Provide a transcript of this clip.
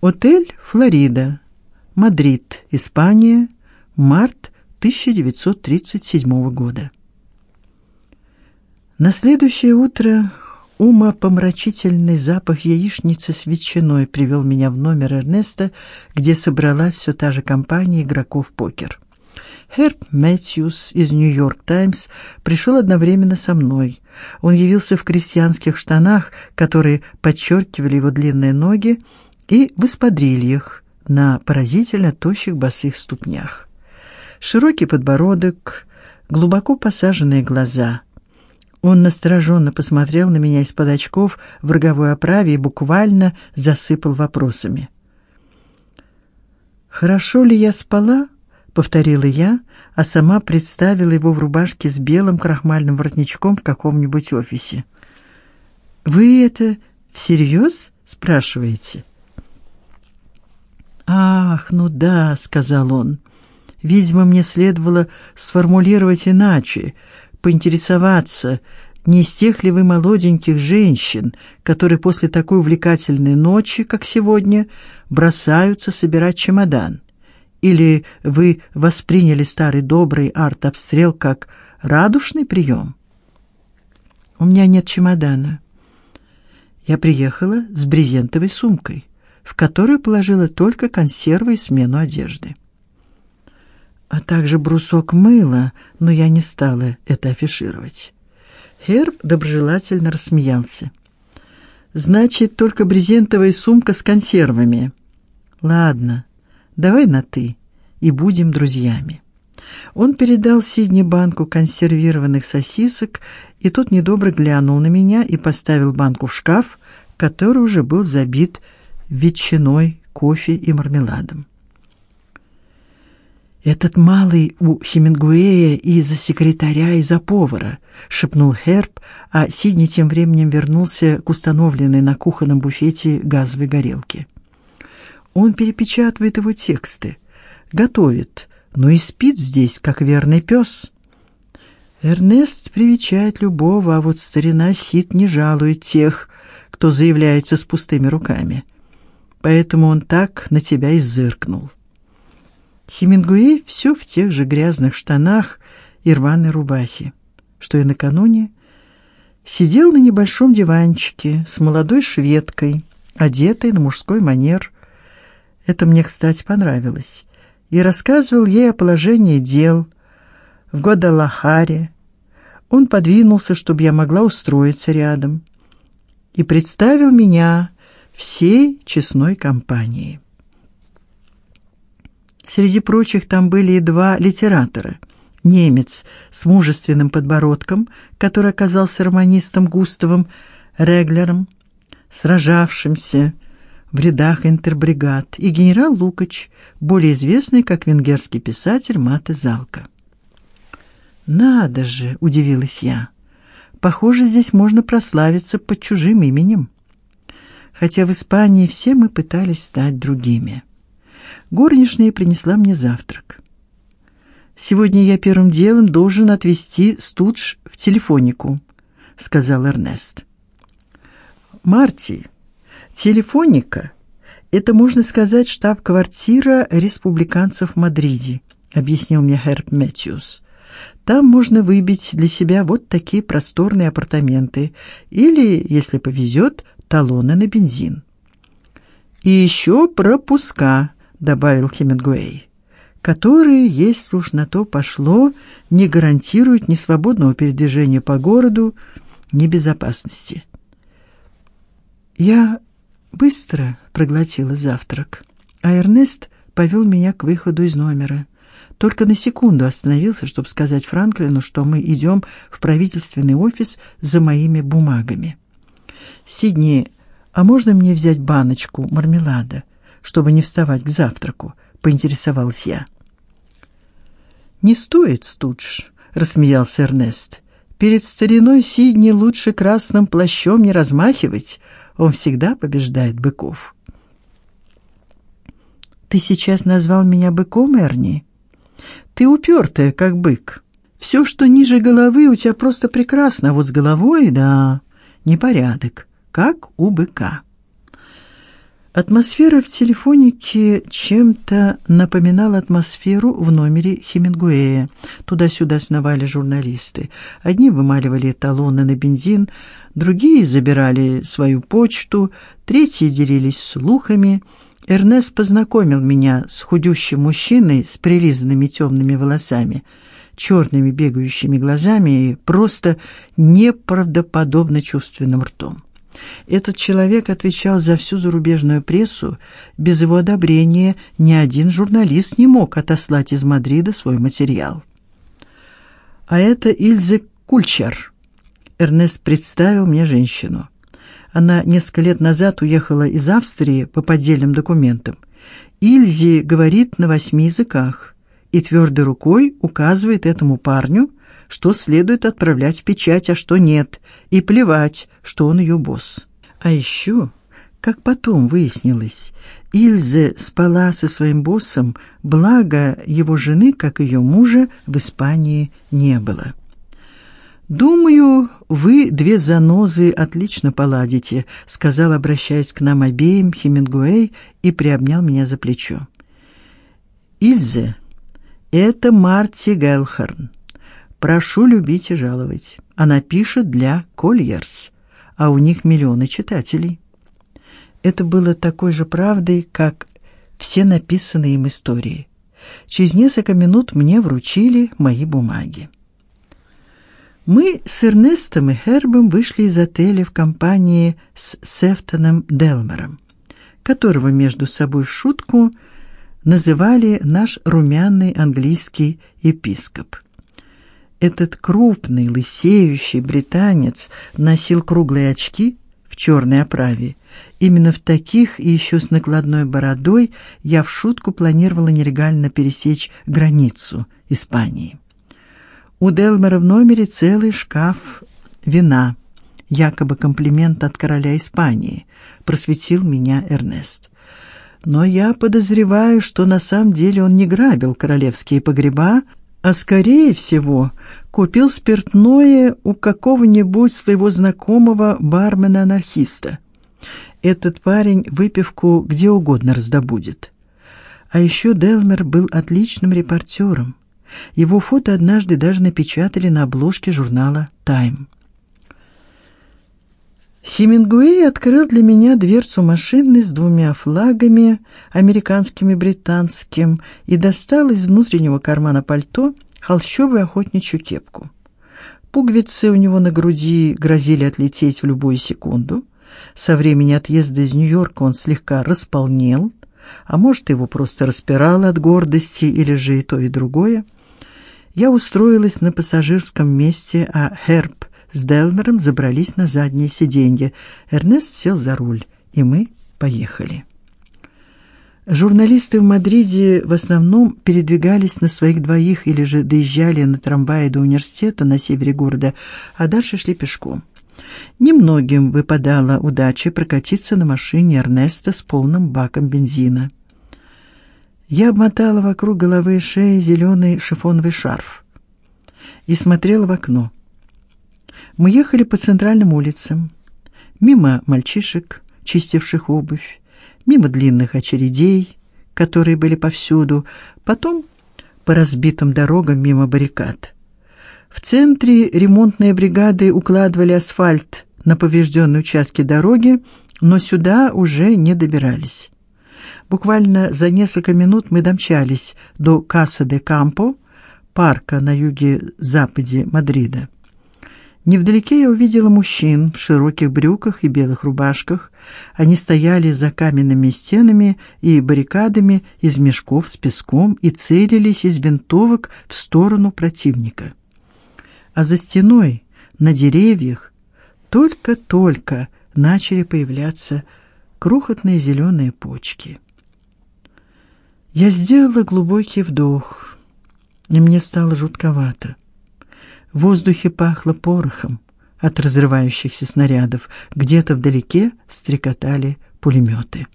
Отель Флорида, Мадрид, Испания, март 1937 года. На следующее утро умопомрачительный запах яичницы с ветчиной привел меня в номер Эрнеста, где собралась все та же компания игроков в покер. Херб Мэтьюс из Нью-Йорк Таймс пришел одновременно со мной. Он явился в крестьянских штанах, которые подчеркивали его длинные ноги, и в эспадрильях на поразительно тощих босых ступнях. Широкий подбородок, глубоко посаженные глаза. Он настороженно посмотрел на меня из-под очков в роговой оправе и буквально засыпал вопросами. Хорошо ли я спала? повторила я, а сама представила его в рубашке с белым крахмальным воротничком в каком-нибудь офисе. Вы это всерьез спрашиваете? Ах, ну да, сказал он. Видимо, мне следовало сформулировать иначе, поинтересоваться, не из тех ли вы молоденьких женщин, которые после такой увлекательной ночи, как сегодня, бросаются собирать чемодан. Или вы восприняли старый добрый арт-обстрел как радушный прием? У меня нет чемодана. Я приехала с брезентовой сумкой, в которую положила только консервы и смену одежды. А также брусок мыла, но я не стала это афишировать. Херб доброжелательно рассмеялся. Значит, только брезентовая сумка с консервами. Ладно. Давай на ты и будем друзьями. Он передал Сидни банку консервированных сосисок, и тот недобро глянул на меня и поставил банку в шкаф, который уже был забит ветчиной, кофе и мармеладом. Этот малый у Хемингуэя и за секретаря, и за повара, шепнул Херб, а Сидни тем временем вернулся к установленной на кухонном буфете газовой горелке. Он перепечатывает его тексты, готовит, но и спит здесь, как верный пес. Эрнест привечает любого, а вот старина Сид не жалует тех, кто заявляется с пустыми руками. Поэтому он так на тебя и зыркнул. Хемингуэй все в тех же грязных штанах и рваной рубахе, что и накануне сидел на небольшом диванчике с молодой шведкой, одетой на мужской манер, это мне, кстати, понравилось. И рассказывал ей о положении дел в Гвадалахаре. Он подвинулся, чтобы я могла устроиться рядом, и представил меня всей честной компании. Среди прочих там были и два литератора. Немец с мужественным подбородком, который оказался романистом Густавом Реглером, сражавшимся в рядах интербригад, и генерал Лукач, более известный как венгерский писатель Мате Залка. Надо же, удивилась я. Похоже, здесь можно прославиться под чужим именем. Хотя в Испании все мы пытались стать другими. Горничная принесла мне завтрак. Сегодня я первым делом должен отвезти Студж в телефонику, сказал Эрнест. Марти, Телефоника это, можно сказать, штаб-квартира республиканцев в Мадриде, объяснил мне Херб Мэтьюс. Там можно выбить для себя вот такие просторные апартаменты или, если повезет, талоны на бензин. И еще пропуска, добавил Хемингуэй, которые, если уж на то пошло, не гарантируют ни свободного передвижения по городу, ни безопасности. Я быстро проглотила завтрак, а Эрнест повел меня к выходу из номера. Только на секунду остановился, чтобы сказать Франклину, что мы идем в правительственный офис за моими бумагами. Сидни, а можно мне взять баночку мармелада, чтобы не вставать к завтраку, поинтересовалась я. Не стоит, Студж, рассмеялся Эрнест. Перед стариной Сидни лучше красным плащом не размахивать, он всегда побеждает быков. Ты сейчас назвал меня быком, Эрни? Ты упертая, как бык. Все, что ниже головы, у тебя просто прекрасно, а вот с головой, да, непорядок, как у быка. Атмосфера в телефонике чем-то напоминала атмосферу в номере Хемингуэя. Туда-сюда сновали журналисты. Одни вымаливали талоны на бензин, другие забирали свою почту, третьи делились слухами. Эрнест познакомил меня с худющим мужчиной с прилизанными темными волосами, черными бегающими глазами и просто неправдоподобно чувственным ртом. Этот человек отвечал за всю зарубежную прессу. Без его одобрения ни один журналист не мог отослать из Мадрида свой материал. А это Ильзе Кульчер. Эрнест представил мне женщину. Она несколько лет назад уехала из Австрии по поддельным документам. Ильзи говорит на восьми языках и твердой рукой указывает этому парню, что следует отправлять в печать, а что нет, и плевать, что он ее босс. А еще, как потом выяснилось, Ильзе спала со своим боссом, благо его жены, как ее мужа, в Испании не было. Думаю, вы две занозы отлично поладите, сказал, обращаясь к нам обеим Хемингуэй и приобнял меня за плечо. Ильзе, это Марти Гелхерн. Прошу любить и жаловать. Она пишет для Кольерс, а у них миллионы читателей. Это было такой же правдой, как все написанные им истории. Через несколько минут мне вручили мои бумаги. Мы с Эрнестом и Хербом вышли из отеля в компании с Сефтоном Делмером, которого между собой в шутку называли наш румяный английский епископ. Этот крупный, лысеющий британец носил круглые очки в черной оправе. Именно в таких и еще с накладной бородой я в шутку планировала нелегально пересечь границу Испании. У Делмера в номере целый шкаф вина, якобы комплимент от короля Испании, просветил меня Эрнест. Но я подозреваю, что на самом деле он не грабил королевские погреба, а скорее всего купил спиртное у какого-нибудь своего знакомого бармена-анархиста. Этот парень выпивку где угодно раздобудет. А еще Делмер был отличным репортером. Его фото однажды даже напечатали на обложке журнала Time. Хемингуэй открыл для меня дверцу машины с двумя флагами, американским и британским, и достал из внутреннего кармана пальто холщовую охотничью кепку. Пуговицы у него на груди грозили отлететь в любую секунду. Со времени отъезда из Нью-Йорка он слегка располнел, а может, его просто распирало от гордости или же и то, и другое. Я устроилась на пассажирском месте, а Херб с Делмером забрались на заднее сиденье. Эрнест сел за руль, и мы поехали. Журналисты в Мадриде в основном передвигались на своих двоих или же доезжали на трамвае до университета на севере города, а дальше шли пешком. Немногим выпадала удача прокатиться на машине Эрнеста с полным баком бензина. Я обмотала вокруг головы и шеи зеленый шифоновый шарф и смотрела в окно. Мы ехали по центральным улицам, мимо мальчишек, чистивших обувь, мимо длинных очередей, которые были повсюду, потом по разбитым дорогам мимо баррикад. В центре ремонтные бригады укладывали асфальт на поврежденные участки дороги, но сюда уже не добирались. Буквально за несколько минут мы домчались до Каса де Кампо, парка на юге-западе Мадрида. Невдалеке я увидела мужчин в широких брюках и белых рубашках. Они стояли за каменными стенами и баррикадами из мешков с песком и целились из винтовок в сторону противника. А за стеной, на деревьях, только-только начали появляться крохотные зеленые почки. Я сделала глубокий вдох, и мне стало жутковато. В воздухе пахло порохом от разрывающихся снарядов. Где-то вдалеке стрекотали пулеметы.